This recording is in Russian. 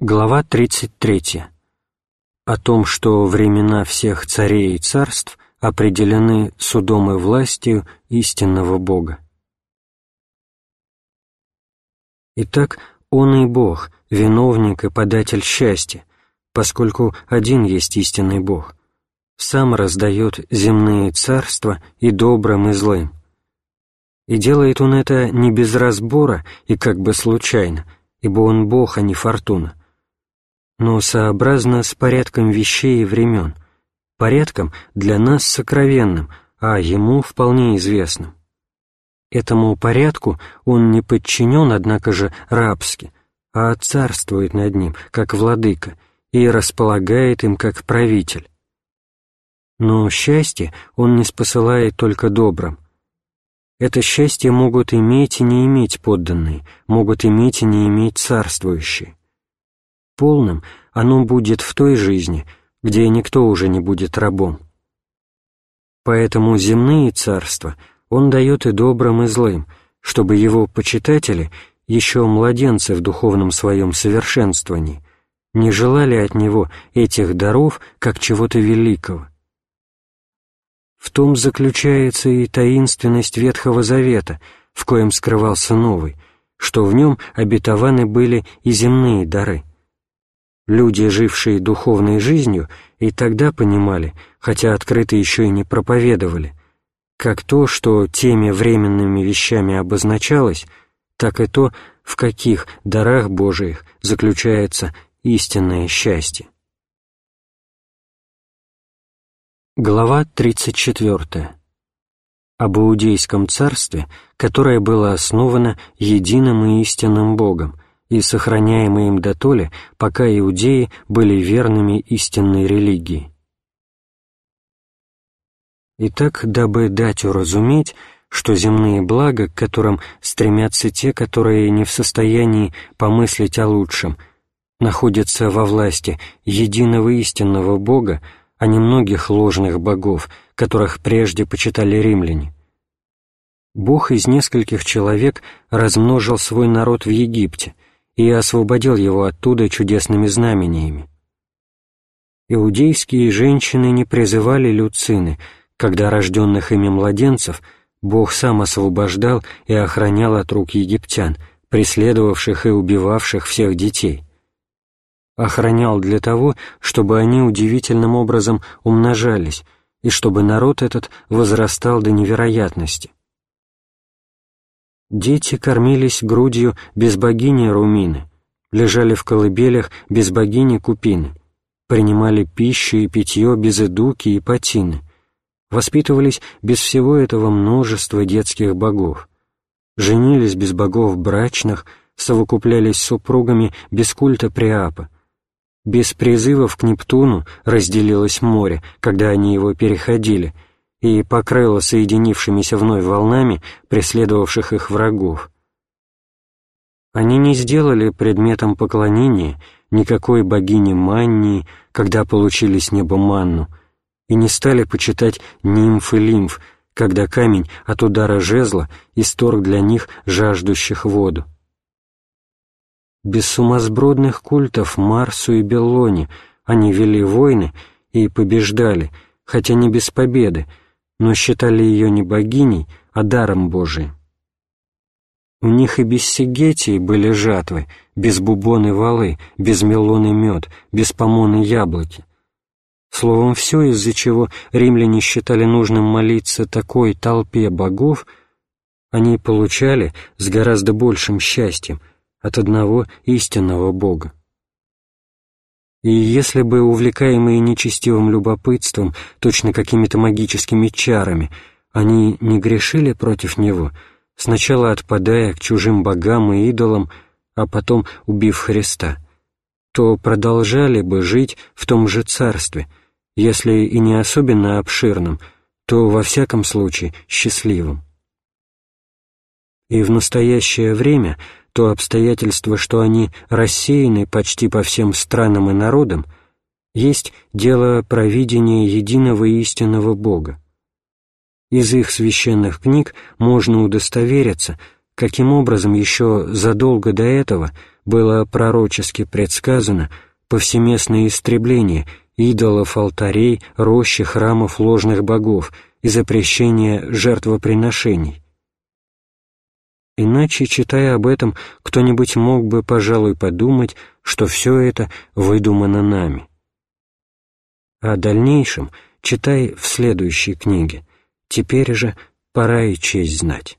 Глава 33. О том, что времена всех царей и царств определены судом и властью истинного Бога. Итак, Он и Бог, виновник и податель счастья, поскольку один есть истинный Бог, сам раздает земные царства и добрым, и злым. И делает Он это не без разбора и как бы случайно, ибо Он Бог, а не фортуна но сообразно с порядком вещей и времен, порядком для нас сокровенным, а ему вполне известным. Этому порядку он не подчинен, однако же, рабски, а царствует над ним, как владыка, и располагает им, как правитель. Но счастье он не спосылает только добрым. Это счастье могут иметь и не иметь подданные, могут иметь и не иметь царствующие. Полным оно будет в той жизни, где никто уже не будет рабом. Поэтому земные царства он дает и добрым, и злым, чтобы его почитатели, еще младенцы в духовном своем совершенствовании, не желали от него этих даров как чего-то великого. В том заключается и таинственность Ветхого Завета, в коем скрывался Новый, что в нем обетованы были и земные дары. Люди, жившие духовной жизнью, и тогда понимали, хотя открыто еще и не проповедовали, как то, что теми временными вещами обозначалось, так и то, в каких дарах Божиих заключается истинное счастье. Глава 34. Об Иудейском царстве, которое было основано единым и истинным Богом, и сохраняемые им дотоле, пока иудеи были верными истинной религии. Итак, дабы дать уразуметь, что земные блага, к которым стремятся те, которые не в состоянии помыслить о лучшем, находятся во власти единого истинного Бога, а не многих ложных богов, которых прежде почитали римляне. Бог из нескольких человек размножил свой народ в Египте — и освободил его оттуда чудесными знамениями. Иудейские женщины не призывали люцины, когда рожденных ими младенцев Бог сам освобождал и охранял от рук египтян, преследовавших и убивавших всех детей. Охранял для того, чтобы они удивительным образом умножались, и чтобы народ этот возрастал до невероятности. Дети кормились грудью без богини Румины, лежали в колыбелях без богини Купины, принимали пищу и питье без Эдуки и Патины, воспитывались без всего этого множества детских богов, женились без богов брачных, совокуплялись с супругами без культа Приапа, без призывов к Нептуну разделилось море, когда они его переходили — и покрыло соединившимися вновь волнами преследовавших их врагов. Они не сделали предметом поклонения никакой богини Маннии, когда получили с неба манну, и не стали почитать нимф и лимф, когда камень от удара жезла исторг для них жаждущих воду. Без сумасбродных культов Марсу и Беллоне они вели войны и побеждали, хотя не без победы, но считали ее не богиней, а даром Божиим. У них и без сигетии были жатвы, без бубоны валы, без мелоны мед, без помоны яблоки. Словом, все, из-за чего римляне считали нужным молиться такой толпе богов, они получали с гораздо большим счастьем от одного истинного Бога. И если бы, увлекаемые нечестивым любопытством, точно какими-то магическими чарами, они не грешили против него, сначала отпадая к чужим богам и идолам, а потом убив Христа, то продолжали бы жить в том же царстве, если и не особенно обширном, то во всяком случае счастливым. И в настоящее время – то обстоятельство, что они рассеяны почти по всем странам и народам, есть дело провидения единого истинного Бога. Из их священных книг можно удостовериться, каким образом еще задолго до этого было пророчески предсказано повсеместное истребление идолов, алтарей, рощи, храмов ложных богов и запрещение жертвоприношений. Иначе, читая об этом, кто-нибудь мог бы, пожалуй, подумать, что все это выдумано нами. О дальнейшем читай в следующей книге. Теперь же пора и честь знать.